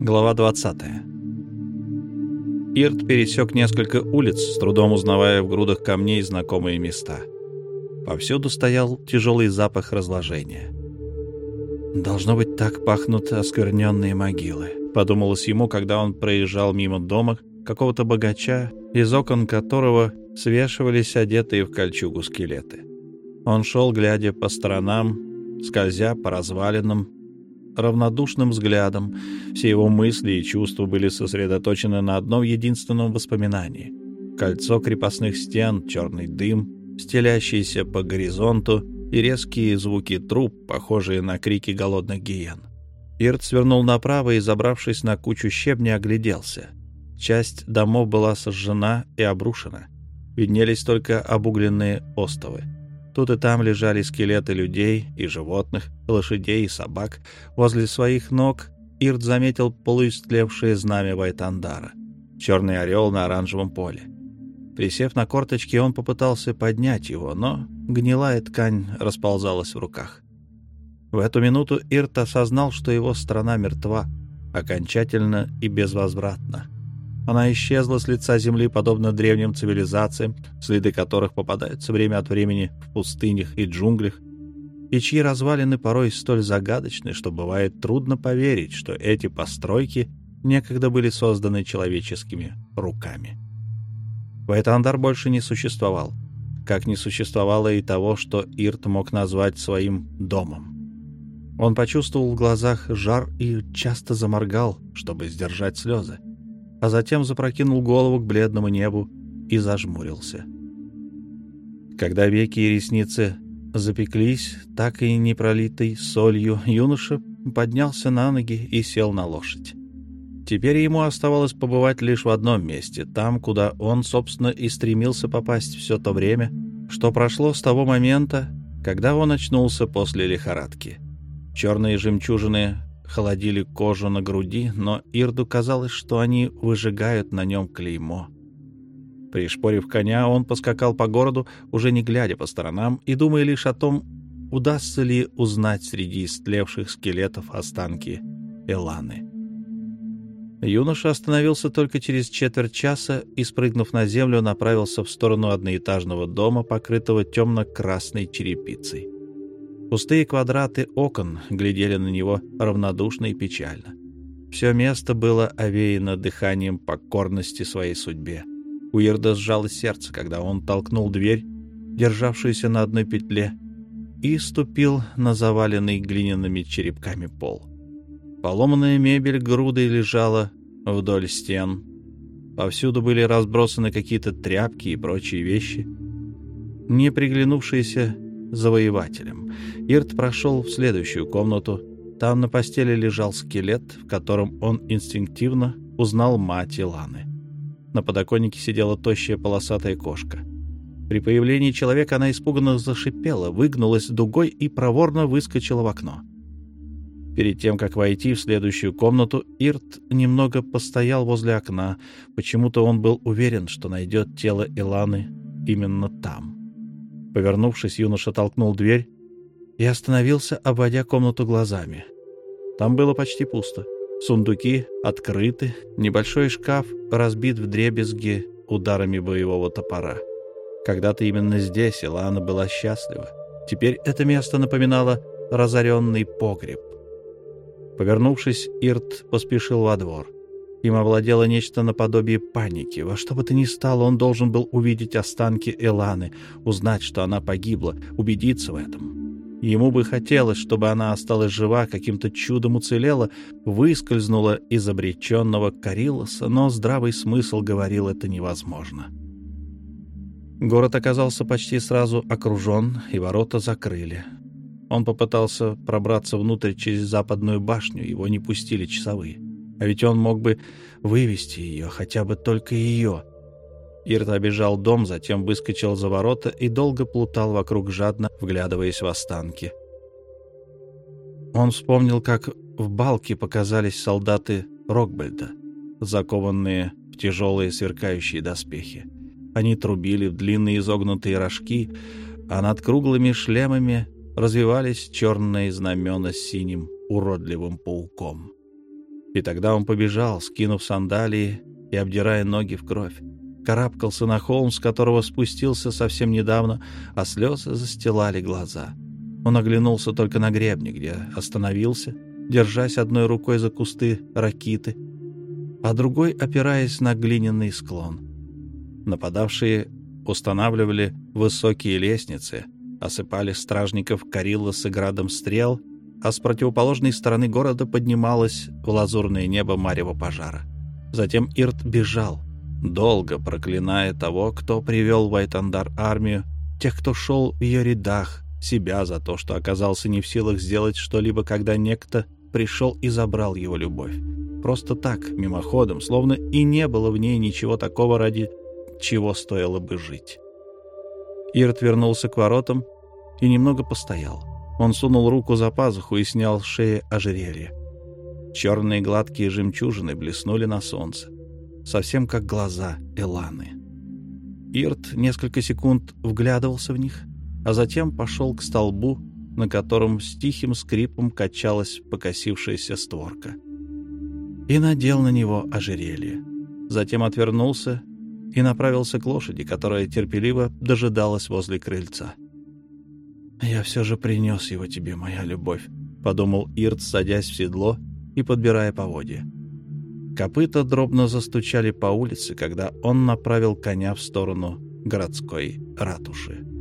Глава 20. Ирт пересек несколько улиц, с трудом узнавая в грудах камней знакомые места. Повсюду стоял тяжелый запах разложения. «Должно быть, так пахнут оскверненные могилы», — подумалось ему, когда он проезжал мимо дома какого-то богача, из окон которого свешивались одетые в кольчугу скелеты. Он шел, глядя по сторонам, скользя по развалинам, равнодушным взглядом. Все его мысли и чувства были сосредоточены на одном единственном воспоминании. Кольцо крепостных стен, черный дым, стелящийся по горизонту и резкие звуки труб, похожие на крики голодных гиен. Ирт свернул направо и, забравшись на кучу щебня, огляделся. Часть домов была сожжена и обрушена. Виднелись только обугленные остовы. Тут и там лежали скелеты людей и животных, лошадей и собак. Возле своих ног Ирт заметил полуистлевшее знамя Вайтандара, черный орел на оранжевом поле. Присев на корточки, он попытался поднять его, но гнилая ткань расползалась в руках. В эту минуту Ирт осознал, что его страна мертва, окончательно и безвозвратно. Она исчезла с лица земли, подобно древним цивилизациям, следы которых попадаются время от времени в пустынях и джунглях, и чьи развалины порой столь загадочны, что бывает трудно поверить, что эти постройки некогда были созданы человеческими руками. Вайтандар больше не существовал, как не существовало и того, что Ирт мог назвать своим домом. Он почувствовал в глазах жар и часто заморгал, чтобы сдержать слезы а затем запрокинул голову к бледному небу и зажмурился. Когда веки и ресницы запеклись, так и не пролитой солью, юноша поднялся на ноги и сел на лошадь. Теперь ему оставалось побывать лишь в одном месте, там, куда он, собственно, и стремился попасть все то время, что прошло с того момента, когда он очнулся после лихорадки. Черные жемчужины холодили кожу на груди, но Ирду казалось, что они выжигают на нем клеймо. Пришпорив коня, он поскакал по городу, уже не глядя по сторонам и думая лишь о том, удастся ли узнать среди истлевших скелетов останки Эланы. Юноша остановился только через четверть часа и, спрыгнув на землю, направился в сторону одноэтажного дома, покрытого темно-красной черепицей. Пустые квадраты окон глядели на него равнодушно и печально. Все место было овеяно дыханием покорности своей судьбе. У Ирда сжалось сердце, когда он толкнул дверь, державшуюся на одной петле, и ступил на заваленный глиняными черепками пол. Поломанная мебель грудой лежала вдоль стен. Повсюду были разбросаны какие-то тряпки и прочие вещи. Не приглянувшиеся завоевателем. Ирт прошел в следующую комнату. Там на постели лежал скелет, в котором он инстинктивно узнал мать Иланы. На подоконнике сидела тощая полосатая кошка. При появлении человека она испуганно зашипела, выгнулась дугой и проворно выскочила в окно. Перед тем, как войти в следующую комнату, Ирт немного постоял возле окна. Почему-то он был уверен, что найдет тело Иланы именно там. Повернувшись, юноша толкнул дверь и остановился, обводя комнату глазами. Там было почти пусто. Сундуки открыты, небольшой шкаф разбит в дребезги ударами боевого топора. Когда-то именно здесь Илана была счастлива. Теперь это место напоминало разоренный погреб. Повернувшись, Ирт поспешил во двор. Им овладело нечто наподобие паники. Во что бы то ни стало, он должен был увидеть останки Эланы, узнать, что она погибла, убедиться в этом. Ему бы хотелось, чтобы она осталась жива, каким-то чудом уцелела, выскользнула из обреченного Карилоса, но здравый смысл говорил, это невозможно. Город оказался почти сразу окружен, и ворота закрыли. Он попытался пробраться внутрь через западную башню, его не пустили часовые. А ведь он мог бы вывести ее, хотя бы только ее. Ирт обежал дом, затем выскочил за ворота и долго плутал вокруг жадно, вглядываясь в останки. Он вспомнил, как в балке показались солдаты Рокбельда, закованные в тяжелые сверкающие доспехи. Они трубили в длинные изогнутые рожки, а над круглыми шлемами развивались черные знамена с синим уродливым пауком. И тогда он побежал, скинув сандалии и обдирая ноги в кровь. Карабкался на холм, с которого спустился совсем недавно, а слезы застилали глаза. Он оглянулся только на гребне, где остановился, держась одной рукой за кусты ракиты, а другой опираясь на глиняный склон. Нападавшие устанавливали высокие лестницы, осыпали стражников Карилла с градом стрел, а с противоположной стороны города поднималось в лазурное небо марево пожара. Затем Ирт бежал, долго проклиная того, кто привел в Айтандар армию, тех, кто шел в ее рядах, себя за то, что оказался не в силах сделать что-либо, когда некто пришел и забрал его любовь. Просто так, мимоходом, словно и не было в ней ничего такого, ради чего стоило бы жить. Ирт вернулся к воротам и немного постоял. Он сунул руку за пазуху и снял с шеи ожерелье. Черные гладкие жемчужины блеснули на солнце, совсем как глаза Эланы. Ирт несколько секунд вглядывался в них, а затем пошел к столбу, на котором с тихим скрипом качалась покосившаяся створка. И надел на него ожерелье. Затем отвернулся и направился к лошади, которая терпеливо дожидалась возле крыльца. «Я все же принес его тебе, моя любовь», — подумал Ирт, садясь в седло и подбирая поводья. Копыта дробно застучали по улице, когда он направил коня в сторону городской ратуши.